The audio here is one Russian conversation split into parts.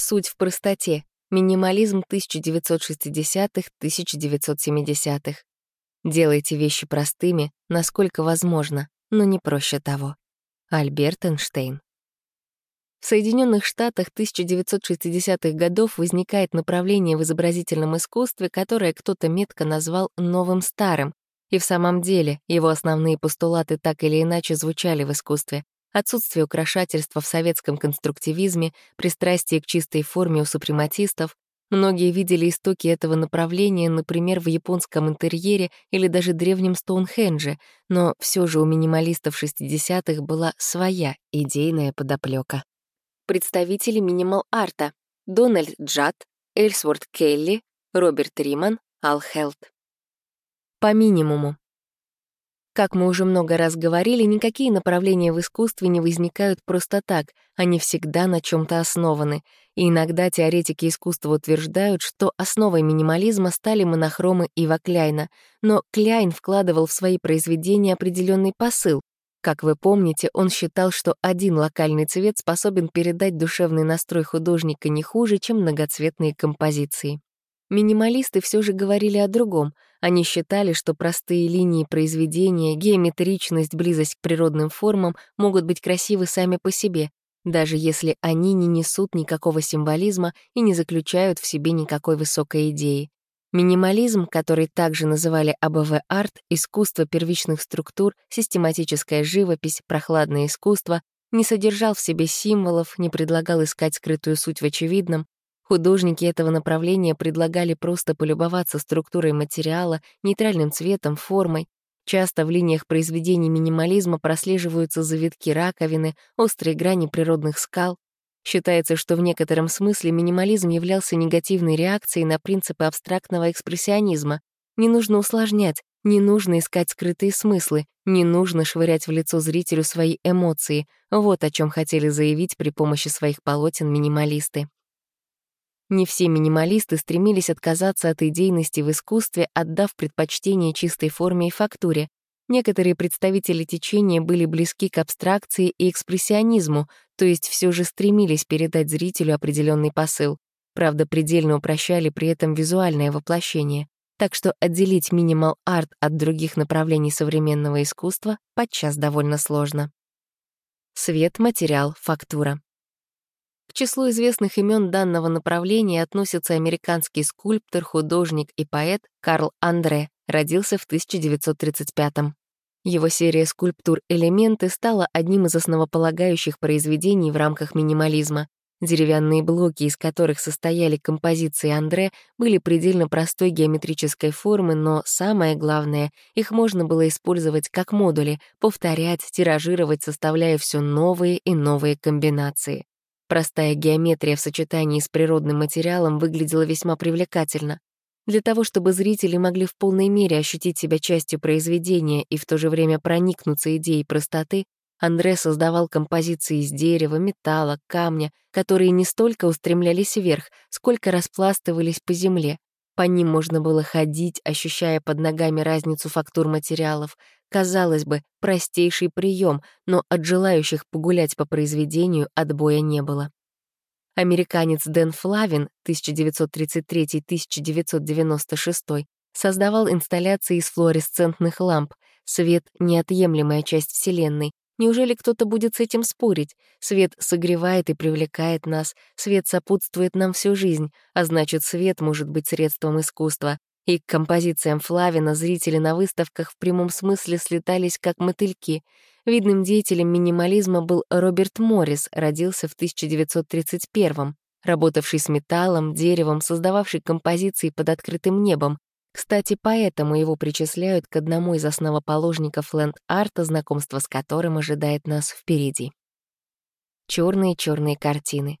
Суть в простоте. Минимализм 1960-1970-х. Делайте вещи простыми, насколько возможно, но не проще того. Альберт Эйнштейн. В Соединенных Штатах 1960-х годов возникает направление в изобразительном искусстве, которое кто-то метко назвал «новым старым». И в самом деле его основные постулаты так или иначе звучали в искусстве. Отсутствие украшательства в советском конструктивизме, пристрастие к чистой форме у супрематистов, Многие видели истоки этого направления, например, в японском интерьере или даже древнем Стоунхендже, но все же у минималистов 60-х была своя идейная подоплека. Представители минимал-арта — Дональд Джад, Эльсворт Келли, Роберт Риман, Ал Хелт. По минимуму. Как мы уже много раз говорили, никакие направления в искусстве не возникают просто так, они всегда на чем то основаны. И иногда теоретики искусства утверждают, что основой минимализма стали монохромы Ива Кляйна, но Кляйн вкладывал в свои произведения определенный посыл. Как вы помните, он считал, что один локальный цвет способен передать душевный настрой художника не хуже, чем многоцветные композиции. Минималисты все же говорили о другом. Они считали, что простые линии произведения, геометричность, близость к природным формам могут быть красивы сами по себе, даже если они не несут никакого символизма и не заключают в себе никакой высокой идеи. Минимализм, который также называли АБВ-арт, искусство первичных структур, систематическая живопись, прохладное искусство, не содержал в себе символов, не предлагал искать скрытую суть в очевидном, Художники этого направления предлагали просто полюбоваться структурой материала, нейтральным цветом, формой. Часто в линиях произведений минимализма прослеживаются завитки раковины, острые грани природных скал. Считается, что в некотором смысле минимализм являлся негативной реакцией на принципы абстрактного экспрессионизма. Не нужно усложнять, не нужно искать скрытые смыслы, не нужно швырять в лицо зрителю свои эмоции. Вот о чем хотели заявить при помощи своих полотен минималисты. Не все минималисты стремились отказаться от идейности в искусстве, отдав предпочтение чистой форме и фактуре. Некоторые представители течения были близки к абстракции и экспрессионизму, то есть все же стремились передать зрителю определенный посыл. Правда, предельно упрощали при этом визуальное воплощение. Так что отделить минимал-арт от других направлений современного искусства подчас довольно сложно. Свет, материал, фактура. К числу известных имен данного направления относится американский скульптор, художник и поэт Карл Андре, родился в 1935 -м. Его серия скульптур «Элементы» стала одним из основополагающих произведений в рамках минимализма. Деревянные блоки, из которых состояли композиции Андре, были предельно простой геометрической формы, но самое главное, их можно было использовать как модули, повторять, тиражировать, составляя все новые и новые комбинации. Простая геометрия в сочетании с природным материалом выглядела весьма привлекательно. Для того, чтобы зрители могли в полной мере ощутить себя частью произведения и в то же время проникнуться идеей простоты, Андре создавал композиции из дерева, металла, камня, которые не столько устремлялись вверх, сколько распластывались по земле, по ним можно было ходить, ощущая под ногами разницу фактур материалов. Казалось бы, простейший прием, но от желающих погулять по произведению отбоя не было. Американец Дэн Флавин 1933-1996 создавал инсталляции из флуоресцентных ламп. Свет — неотъемлемая часть Вселенной, Неужели кто-то будет с этим спорить? Свет согревает и привлекает нас, свет сопутствует нам всю жизнь, а значит, свет может быть средством искусства. И к композициям Флавина зрители на выставках в прямом смысле слетались как мотыльки. Видным деятелем минимализма был Роберт Моррис, родился в 1931-м, работавший с металлом, деревом, создававший композиции под открытым небом, кстати, поэтому его причисляют к одному из основоположников ленд-арта, знакомство с которым ожидает нас впереди. Черные-черные картины.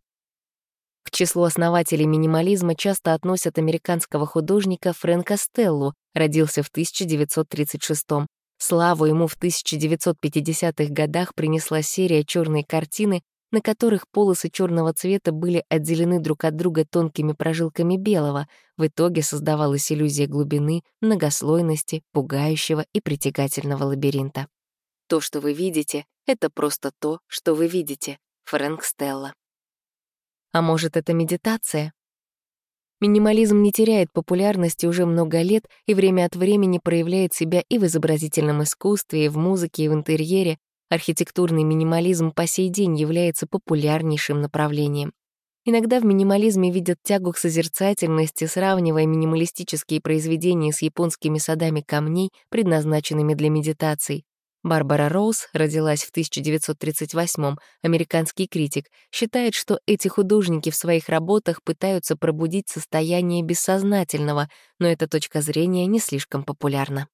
К числу основателей минимализма часто относят американского художника Фрэнка Стеллу, родился в 1936 -м. Славу ему в 1950-х годах принесла серия «Черные картины», на которых полосы черного цвета были отделены друг от друга тонкими прожилками белого. В итоге создавалась иллюзия глубины, многослойности, пугающего и притягательного лабиринта. То, что вы видите, — это просто то, что вы видите. Фрэнк Стелла. А может, это медитация? Минимализм не теряет популярности уже много лет и время от времени проявляет себя и в изобразительном искусстве, и в музыке, и в интерьере. Архитектурный минимализм по сей день является популярнейшим направлением. Иногда в минимализме видят тягу к созерцательности, сравнивая минималистические произведения с японскими садами камней, предназначенными для медитаций. Барбара Роуз родилась в 1938-м, американский критик, считает, что эти художники в своих работах пытаются пробудить состояние бессознательного, но эта точка зрения не слишком популярна.